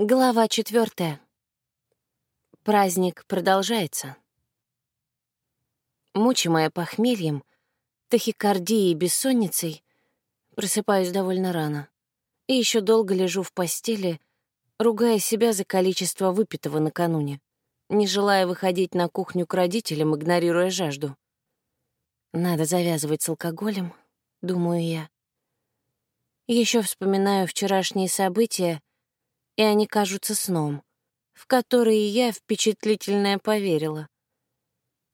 Глава четвертая. Праздник продолжается. Мучимая похмельем, тахикардией и бессонницей, просыпаюсь довольно рано и еще долго лежу в постели, ругая себя за количество выпитого накануне, не желая выходить на кухню к родителям, игнорируя жажду. Надо завязывать с алкоголем, думаю я. Еще вспоминаю вчерашние события — и они кажутся сном, в который я впечатлительная поверила.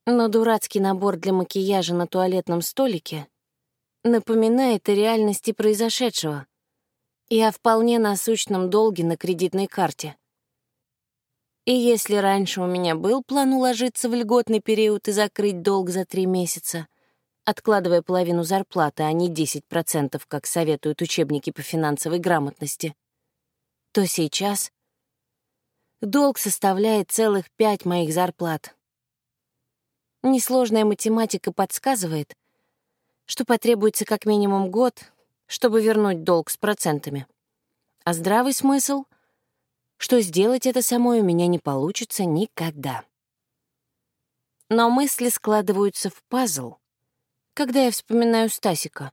Но дурацкий набор для макияжа на туалетном столике напоминает о реальности произошедшего и о вполне насущном долге на кредитной карте. И если раньше у меня был план уложиться в льготный период и закрыть долг за три месяца, откладывая половину зарплаты, а не 10%, как советуют учебники по финансовой грамотности — то сейчас долг составляет целых пять моих зарплат. Несложная математика подсказывает, что потребуется как минимум год, чтобы вернуть долг с процентами. А здравый смысл, что сделать это самой у меня не получится никогда. Но мысли складываются в пазл, когда я вспоминаю Стасика.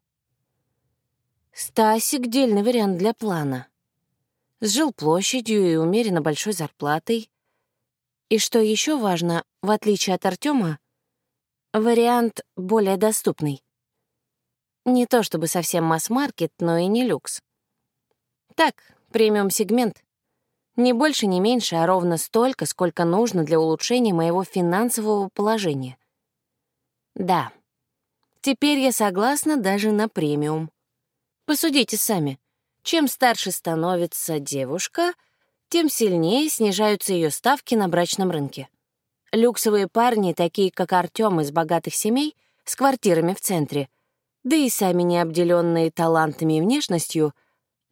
Стасик — дельный вариант для плана с жилплощадью и умеренно большой зарплатой. И что еще важно, в отличие от Артема, вариант более доступный. Не то чтобы совсем масс-маркет, но и не люкс. Так, премиум-сегмент. Не больше, не меньше, а ровно столько, сколько нужно для улучшения моего финансового положения. Да, теперь я согласна даже на премиум. Посудите сами. Чем старше становится девушка, тем сильнее снижаются ее ставки на брачном рынке. Люксовые парни, такие как Артем из богатых семей, с квартирами в центре, да и сами необделенные талантами и внешностью,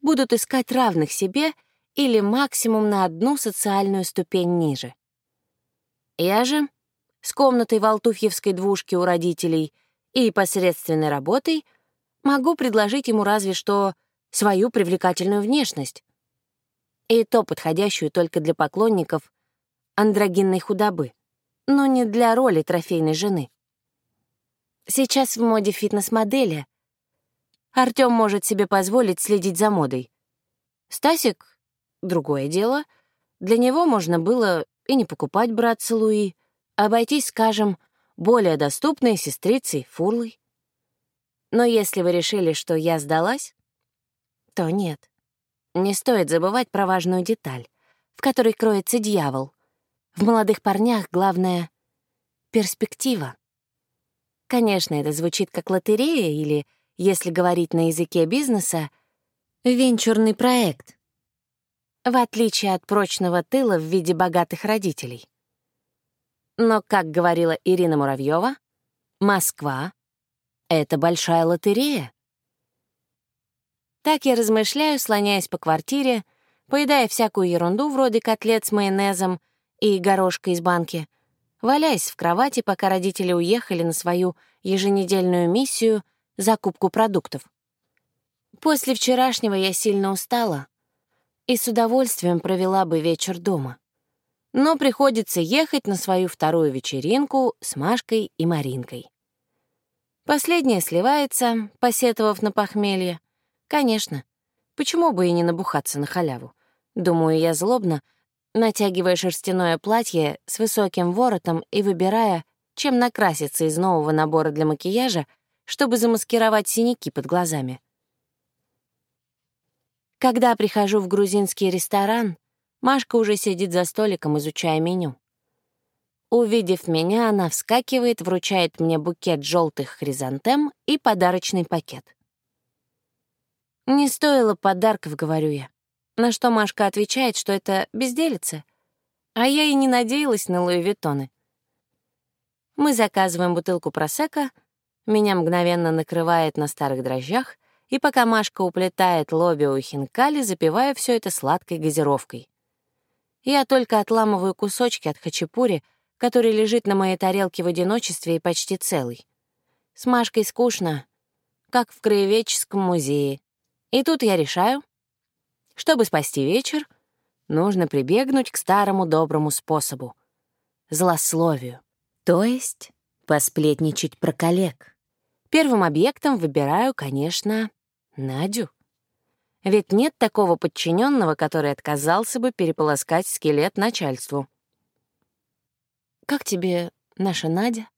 будут искать равных себе или максимум на одну социальную ступень ниже. Я же, с комнатой в Алтуфьевской двушке у родителей и посредственной работой, могу предложить ему разве что свою привлекательную внешность. И то подходящую только для поклонников андрогинной худобы, но не для роли трофейной жены. Сейчас в моде фитнес-модели. Артём может себе позволить следить за модой. Стасик — другое дело. Для него можно было и не покупать братца Луи, а обойтись, скажем, более доступной сестрицей Фурлой. Но если вы решили, что я сдалась, то нет. Не стоит забывать про важную деталь, в которой кроется дьявол. В молодых парнях главное — перспектива. Конечно, это звучит как лотерея или, если говорить на языке бизнеса, венчурный проект. В отличие от прочного тыла в виде богатых родителей. Но, как говорила Ирина Муравьева, Москва — это большая лотерея. Так я размышляю, слоняясь по квартире, поедая всякую ерунду вроде котлет с майонезом и горошка из банки, валяясь в кровати, пока родители уехали на свою еженедельную миссию — закупку продуктов. После вчерашнего я сильно устала и с удовольствием провела бы вечер дома. Но приходится ехать на свою вторую вечеринку с Машкой и Маринкой. Последняя сливается, посетовав на похмелье, Конечно. Почему бы и не набухаться на халяву? Думаю я злобно, натягивая шерстяное платье с высоким воротом и выбирая, чем накраситься из нового набора для макияжа, чтобы замаскировать синяки под глазами. Когда прихожу в грузинский ресторан, Машка уже сидит за столиком, изучая меню. Увидев меня, она вскакивает, вручает мне букет желтых хризантем и подарочный пакет. «Не стоило подарков», — говорю я. На что Машка отвечает, что это безделица. А я и не надеялась на Луи Виттоны. Мы заказываем бутылку просека, меня мгновенно накрывает на старых дрожжах, и пока Машка уплетает лобио и хинкали, запивая все это сладкой газировкой. Я только отламываю кусочки от хачапури, который лежит на моей тарелке в одиночестве и почти целый. С Машкой скучно, как в краеведческом музее. И тут я решаю, чтобы спасти вечер, нужно прибегнуть к старому доброму способу — злословию, то есть посплетничать про коллег. Первым объектом выбираю, конечно, Надю. Ведь нет такого подчиненного, который отказался бы переполоскать скелет начальству. «Как тебе наша Надя?»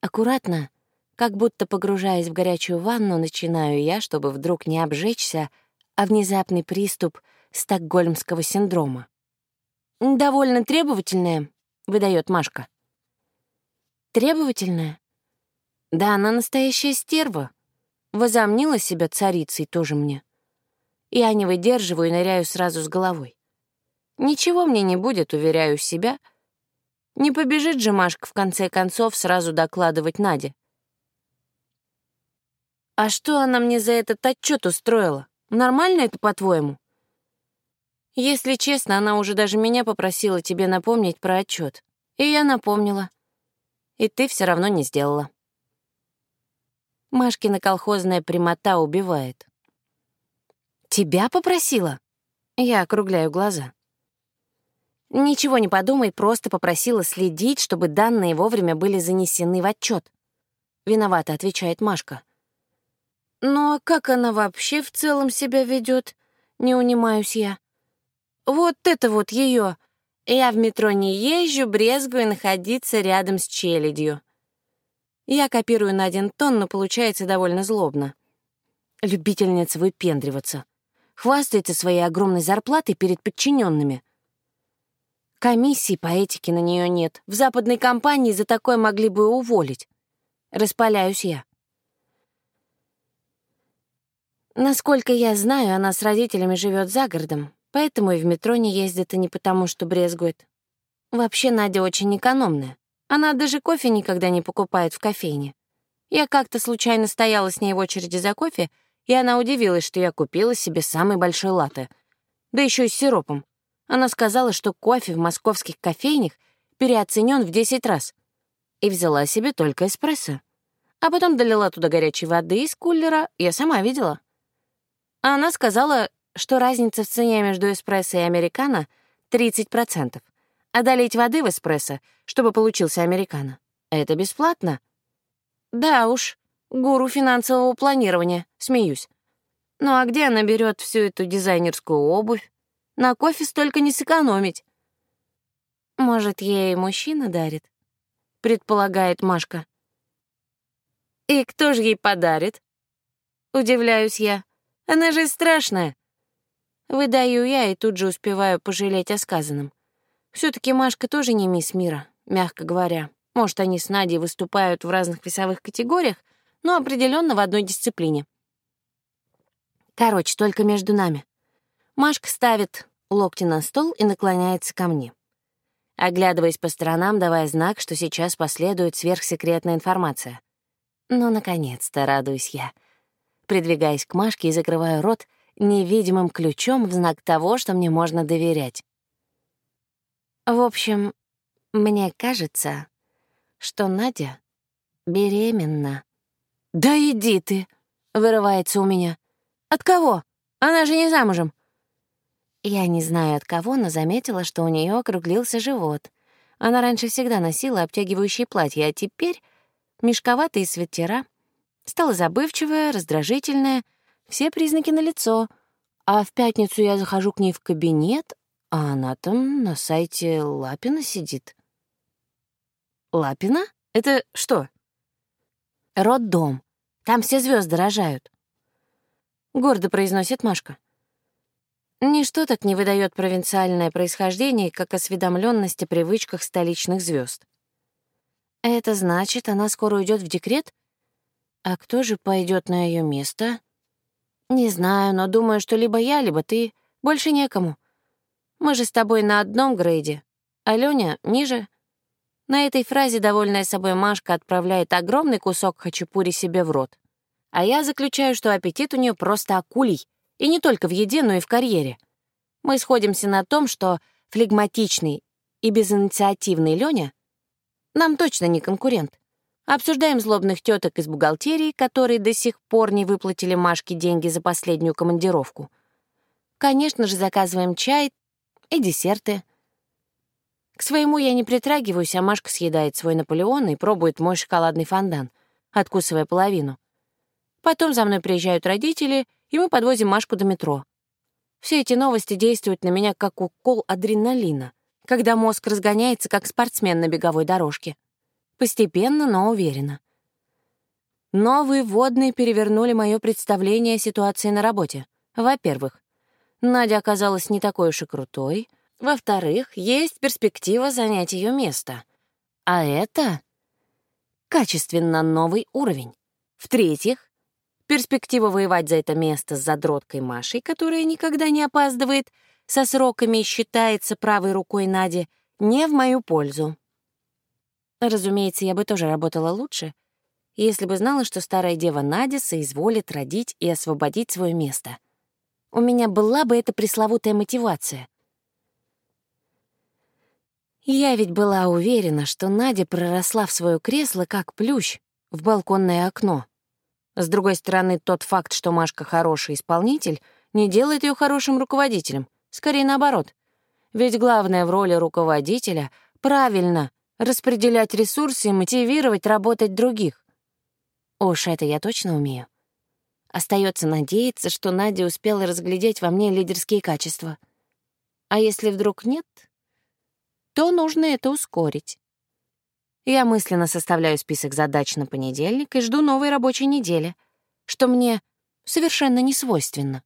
Аккуратно, как будто погружаясь в горячую ванну, начинаю я, чтобы вдруг не обжечься, а внезапный приступ стокгольмского синдрома. «Довольно требовательная», — выдает Машка. «Требовательная?» Да она настоящая стерва. Возомнила себя царицей тоже мне. Я не выдерживаю и ныряю сразу с головой. Ничего мне не будет, уверяю себя. Не побежит же Машка в конце концов сразу докладывать Наде. А что она мне за этот отчет устроила? Нормально это, по-твоему? Если честно, она уже даже меня попросила тебе напомнить про отчет. И я напомнила. И ты все равно не сделала. Машкина колхозная прямота убивает. «Тебя попросила?» Я округляю глаза. «Ничего не подумай, просто попросила следить, чтобы данные вовремя были занесены в отчет. Виновата, отвечает Машка. «Ну а как она вообще в целом себя ведет? Не унимаюсь я. Вот это вот ее. Я в метро не езжу, брезгую находиться рядом с челядью. Я копирую на один тон, но получается довольно злобно. Любительница выпендриваться. Хвастается своей огромной зарплатой перед подчиненными. Комиссии по этике на нее нет. В западной компании за такое могли бы уволить. Распаляюсь я. Насколько я знаю, она с родителями живет за городом, поэтому и в метро не ездит, и не потому, что брезгует. Вообще, Надя очень экономная. Она даже кофе никогда не покупает в кофейне. Я как-то случайно стояла с ней в очереди за кофе, и она удивилась, что я купила себе самый большой латте. Да еще и с сиропом. Она сказала, что кофе в московских кофейнях переоценен в 10 раз. И взяла себе только эспрессо. А потом долила туда горячей воды из кулера, я сама видела. А она сказала, что разница в цене между эспрессо и американо — 30% а долить воды в эспрессо, чтобы получился американо. Это бесплатно? Да уж, гуру финансового планирования, смеюсь. Ну а где она берет всю эту дизайнерскую обувь? На кофе столько не сэкономить. Может, ей мужчина дарит? Предполагает Машка. И кто же ей подарит? Удивляюсь я. Она же страшная. Выдаю я и тут же успеваю пожалеть о сказанном все таки Машка тоже не мисс мира, мягко говоря. Может, они с Надей выступают в разных весовых категориях, но определенно в одной дисциплине. Короче, только между нами. Машка ставит локти на стол и наклоняется ко мне. Оглядываясь по сторонам, давая знак, что сейчас последует сверхсекретная информация. Ну, наконец-то, радуюсь я. Придвигаясь к Машке и закрываю рот невидимым ключом в знак того, что мне можно доверять. В общем, мне кажется, что Надя беременна. «Да иди ты!» — вырывается у меня. «От кого? Она же не замужем!» Я не знаю от кого, но заметила, что у нее округлился живот. Она раньше всегда носила обтягивающие платья, а теперь мешковатые свитера. Стала забывчивая, раздражительная, все признаки налицо. А в пятницу я захожу к ней в кабинет, а она там на сайте Лапина сидит. Лапина? Это что? Роддом. Там все звезды рожают. Гордо произносит Машка. Ничто так не выдает провинциальное происхождение, как осведомленность о привычках столичных звезд. Это значит, она скоро уйдет в декрет? А кто же пойдет на ее место? Не знаю, но думаю, что либо я, либо ты. Больше некому. Мы же с тобой на одном грейде, а Лёня ниже. На этой фразе довольная собой Машка отправляет огромный кусок хачапури себе в рот. А я заключаю, что аппетит у нее просто акулий, и не только в еде, но и в карьере. Мы сходимся на том, что флегматичный и безинициативный Лёня нам точно не конкурент. Обсуждаем злобных теток из бухгалтерии, которые до сих пор не выплатили Машке деньги за последнюю командировку — Конечно же, заказываем чай и десерты. К своему я не притрагиваюсь, а Машка съедает свой Наполеон и пробует мой шоколадный фондан, откусывая половину. Потом за мной приезжают родители, и мы подвозим Машку до метро. Все эти новости действуют на меня как укол адреналина, когда мозг разгоняется, как спортсмен на беговой дорожке. Постепенно, но уверенно. Новые водные перевернули мое представление о ситуации на работе. Во-первых, Надя оказалась не такой уж и крутой. Во-вторых, есть перспектива занять ее место. А это качественно новый уровень. В-третьих, Перспектива воевать за это место с задроткой Машей, которая никогда не опаздывает, со сроками считается правой рукой Нади, не в мою пользу. Разумеется, я бы тоже работала лучше, если бы знала, что старая дева Надя соизволит родить и освободить свое место. У меня была бы эта пресловутая мотивация. Я ведь была уверена, что Надя проросла в свое кресло, как плющ, в балконное окно. С другой стороны, тот факт, что Машка хороший исполнитель, не делает ее хорошим руководителем. Скорее наоборот. Ведь главное в роли руководителя — правильно распределять ресурсы и мотивировать работать других. Уж это я точно умею. Остается надеяться, что Надя успела разглядеть во мне лидерские качества. А если вдруг нет, то нужно это ускорить. Я мысленно составляю список задач на понедельник и жду новой рабочей недели, что мне совершенно не свойственно.